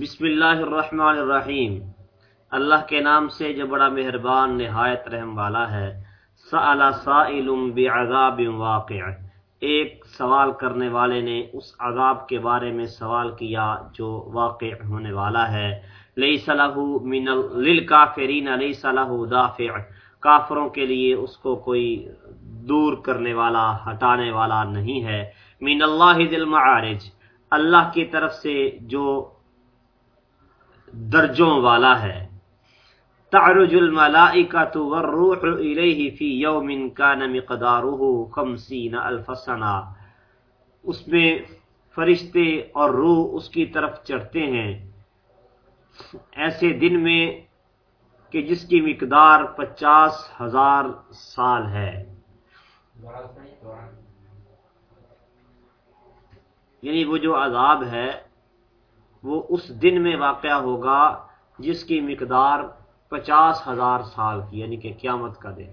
بسم اللہ الرحمن الرحیم۔ اللہ کے نام سے جو بڑا مہربان، نہایت رحم والا ہے، سأل سائل بعذاب واقع۔ ایک سوال کرنے والے نے اس عذاب کے بارے میں سوال کیا جو واقع ہونے والا ہے۔ لیس له من للکافرین لیس له دافع۔ کافروں کے لیے اس کو کوئی دور کرنے والا، ہٹانے والا نہیں ہے۔ من اللہ ذی المعارج، اللہ کی طرف سے جو درجوں والا ہے۔ تعرج الملائکۃ والروح الیہ فی یوم کان مقدارہ 50 الف سنہ۔ اس میں فرشتے اور روح اس کی طرف چڑھتے ہیں۔ ایسے دن میں کہ جس کی مقدار پچاس ہزار سال ہے۔ یعنی وہ جو عذاب ہے وہ اس دن میں واقع ہوگا جس کی مقدار پچاس ہزار سال کی یعنی کہ قیامت کا دن۔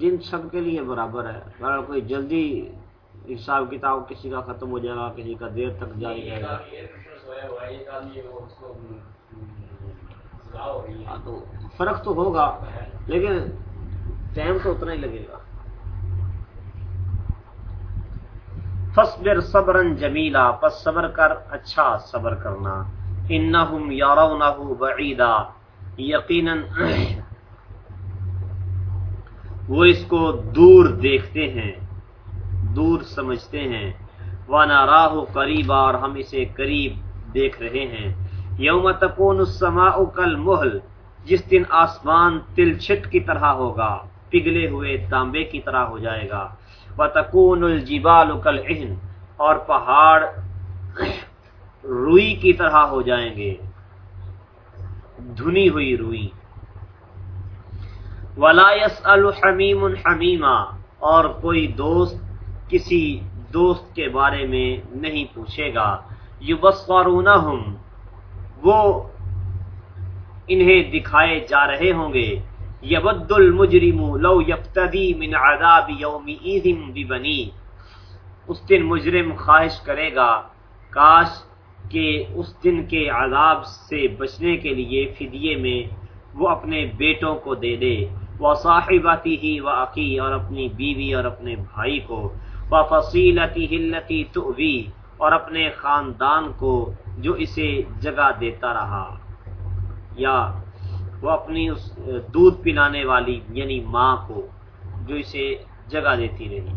دن سب کے لیے برابر ہے اگر کوئی جلدی حساب کتاب کسی کا ختم ہو جائے گا کسی کا دیر تک جاری رہے گا۔ ہاں تو فرق تو ہوگا لیکن ٹائم تو اتنا ہی لگے گا۔ فصبر صبرن جمیلا پس صبر کر اچھا صبر کرنا۔ انہم یارونہو بعیدا یقیناً وہ اس کو دور دیکھتے ہیں۔ دور سمجھتے ہیں۔ وانا راہ قریبا اور ہم اسے قریب دیکھ رہے ہیں۔ یوم تکون السماء کل محل جس دن آسمان تل چھٹ کی طرح ہوگا، پگھلے ہوئے تانبے کی طرح ہو جائے گا۔ وتکون الجبال کل اہن اور پہاڑ روئی کی طرح ہو جائیں گے۔ دھنی ہوئی روئی۔ ولا يسأل حمیم حمیما اور کوئی دوست کسی دوست کے بارے میں نہیں پوچھے گا۔ یبصرونہم، وہ انہیں دکھائے جا رہے ہوں گے۔ یبد المجرم لو یفتدی من عذاب یومئذ ببنی۔ اس دن مجرم خواہش کرے گا، کاش کہ اس دن کے عذاب سے بچنے کے لیے فدیے میں وہ اپنے بیٹوں کو دے دے۔ وہ صاحباتی ہی و عقی اور اپنی بیوی اور اپنے بھائی کو۔ فصیلتی ہلتی توی اور اپنے خاندان کو جو اسے جگہ دیتا رہا۔ یا وہ اپنی اس دودھ پلانے والی یعنی ماں کو، جو اسے جگہ دیتی رہی۔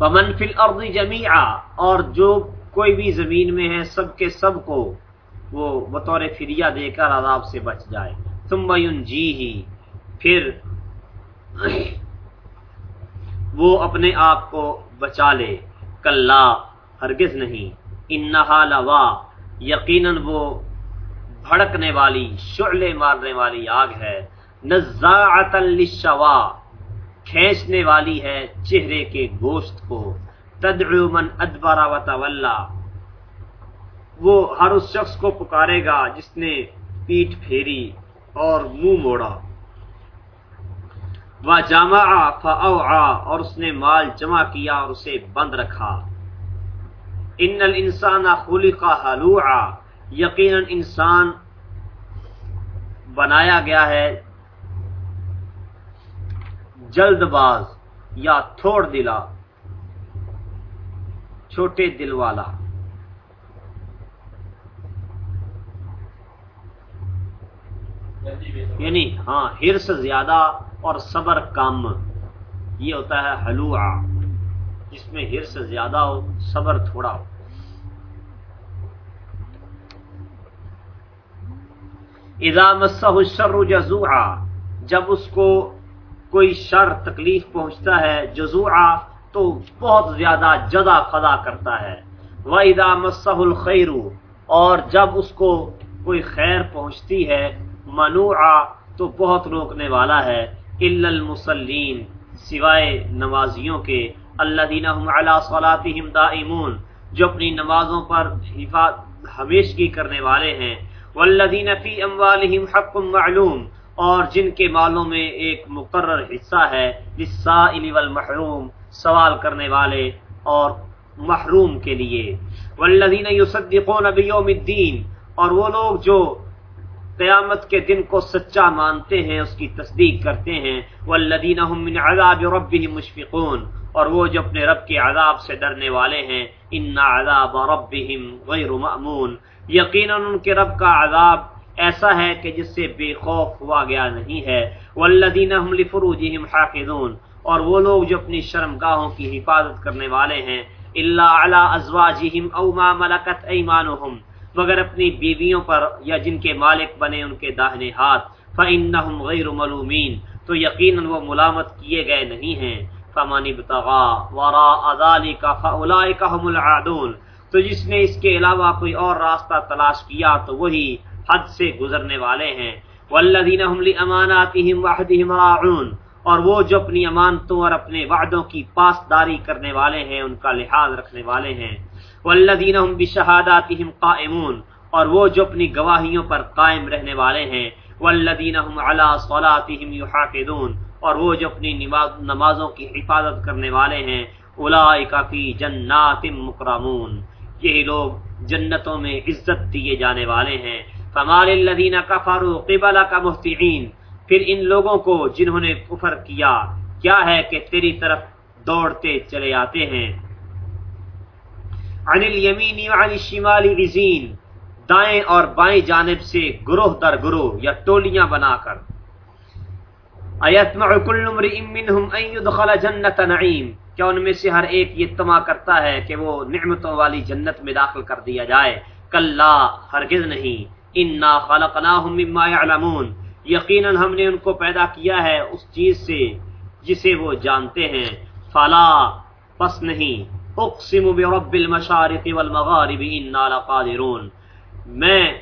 ومن فی الارض جمیعا اور جو کوئی بھی زمین میں ہے، سب کے سب کو وہ بطور فریہ دے کر عذاب سے بچ جائے۔ ثم ینجیہی پھر وہ اپنے آپ کو بچا لے۔ کلا، ہرگز نہیں۔ انہا لوا، یقیناً وہ بھڑکنے والی، شعلے مارنے والی آگ ہے۔ نزاعت للشوا، کھینچنے والی ہے چہرے کے گوشت کو۔ تدعو من ادبر و تولا۔ وہ ہر اس شخص کو پکارے گا جس نے پیٹ پھیری اور منہ موڑا۔ وہ جامع اور اس نے مال جمع کیا اور اسے بند رکھا۔ ان الانسان خلق حلوعا، یقینا انسان بنایا گیا ہے جلد باز یا تھوڑ دلا، چھوٹے دل والا۔ یعنی ہاں ہرس زیادہ اور صبر کم۔ یہ ہوتا ہے حلوع جس میں ہرس زیادہ ہو، صبر تھوڑا ہو۔ اذا مسہ الشر جزوعا جب اس کو کوئی شر تکلیف پہنچتا ہے جزوعا تو بہت زیادہ جدا فضا کرتا ہے۔ وَإِذَا مَسَّهُ الْخَيْرُ، اور جب اس کو کوئی خیر پہنچتی ہے منوعا تو بہت روکنے والا ہے۔ المسلین سوائے نمازیوں کے۔ اللہ دینا صلاتهم دائمون، جو اپنی نمازوں پر ہمیشگی کرنے والے ہیں۔ والذین فی اموالہم حق معلوم، اور جن کے مالوں میں ایک مقرر حصہ ہے، للسائل والمحروم، سوال کرنے والے اور محروم کے لیے۔ والذین یصدقون بیوم الدین، اور وہ لوگ جو قیامت کے دن کو سچا مانتے ہیں، اس کی تصدیق کرتے ہیں۔ والذین هم من عذاب ربهم مشفقون۔ اور وہ جو اپنے رب کے عذاب سے ڈرنے والے ہیں ان عذاب ربهم غیر مأمون۔ یقینا ان کے رب کا عذاب ایسا ہے کہ جس سے بے خوف ہوا گیا نہیں ہے۔ والذین هم لفروجهم حافظون۔ اور وہ لوگ جو اپنی شرمگاہوں کی حفاظت کرنے والے ہیں۔ الا علی ازواجهم او ما ملکت ایمانهم مگر اپنی بیویوں پر یا جن کے مالک بنے ان کے داہنے ہاتھ، فَإِنَّهُمْ غَيْرُ مَلُومِينَ، تو یقیناً وہ ملامت کیے گئے نہیں ہیں۔ فَمَنِ ابْتَغَى وَرَاءَ ذَلِكَ فَأُولَئِكَ هُمُ الْعَادُونَ۔ تو جس نے اس کے علاوہ کوئی اور راستہ تلاش کیا تو وہی حد سے گزرنے والے ہیں۔ وَالَّذِينَ هُمْ لِأَمَانَاتِهِمْ وَحْدِهِمْ رَاعُونَ۔ اور وہ جو اپنی امانتوں اور اپنے وعدوں کی پاسداری کرنے والے ہیں، ان کا لحاظ رکھنے والے ہیں۔ والذین هم بشهاداتهم قائمون اور وہ جو اپنی گواہیوں پر قائم رہنے والے ہیں۔ والذین هم علی صلاتهم یحافظون اور وہ جو اپنی نمازوں کی حفاظت کرنے والے ہیں۔ اولئک فی جنات مکرمون یہی لوگ جنتوں میں عزت دیے جانے والے ہیں۔ فمال الذین کفروا قبلک مهطعين پھر ان لوگوں کو جنہوں نے کفر کیا کیا ہے کہ تیری طرف دوڑتے چلے آتے ہیں؟ عن الیمین وعن الشمال عزین دائیں اور بائیں جانب سے گروہ در گروہ یا ٹولیاں بنا کر۔ ایتمع کل امرئ منہم ان يدخل جنت نعیم، کیا ان میں سے ہر ایک یہ تما کرتا ہے کہ وہ نعمتوں والی جنت میں داخل کر دیا جائے؟ کلا، ہرگز نہیں۔ انا خلقناہم مما يعلمون یقینا ہم نے ان کو پیدا کیا ہے اس چیز سے جسے وہ جانتے ہیں۔ فلا، پس نہیں۔ اقسم برب المشارق والمغارب، انا لقادرون۔ میں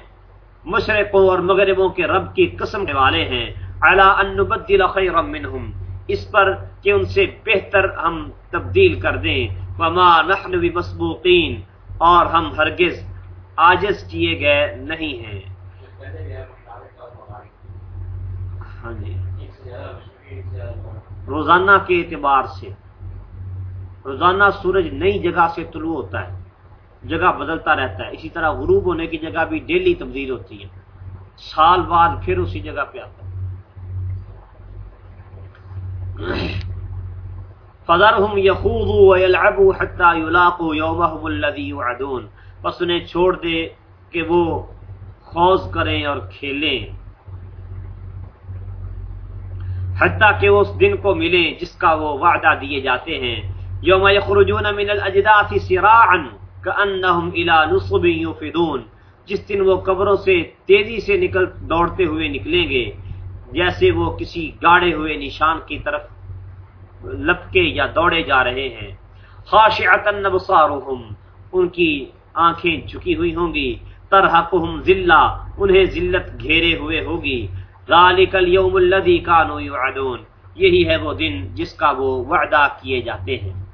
مشرقوں اور مغربوں کے رب کی قسم کے والے ہیں۔ علا ان نبدل خیرا منہم۔ اس پر کہ ان سے بہتر ہم تبدیل کر دیں۔ وما نحن بمسبوقین۔ اور ہم ہرگز عاجز کیے گئے نہیں ہیں۔ ہاں جی۔ روزانہ کے اعتبار سے روزانہ سورج نئی جگہ سے طلوع ہوتا ہے جگہ بدلتا رہتا ہے۔ اسی طرح غروب ہونے کی جگہ بھی ڈیلی تبدیل ہوتی ہے۔ سال بعد پھر اسی جگہ پہ آتا ہے۔ فذرهم يخوضوا ويلعبوا حتى يلاقوا يومهم الذي يوعدون پس انہیں چھوڑ دے کہ وہ خوض کریں اور کھیلیں۔ حتیٰ کہ وہ اس دن کو ملیں جس کا وہ وعدہ دیے جاتے ہیں۔ یوم یخرجون من الاجداث سراعا کانہم الى نصب یفدون جس دن وہ قبروں سے تیزی سے نکل دوڑتے ہوئے نکلیں گے، جیسے وہ کسی گاڑے ہوئے نشان کی طرف لپکے یا دوڑے جا رہے ہیں۔ خاشعتا نبصارهم ان کی آنکھیں جھکی ہوئی ہوں گی۔ ترحقهم ذلہ، انہیں ذلت گھیرے ہوئے ہوگی۔ ذالک اليوم الذی کانوا یعدون یہی ہے وہ دن جس کا وہ وعدہ کیے جاتے ہیں۔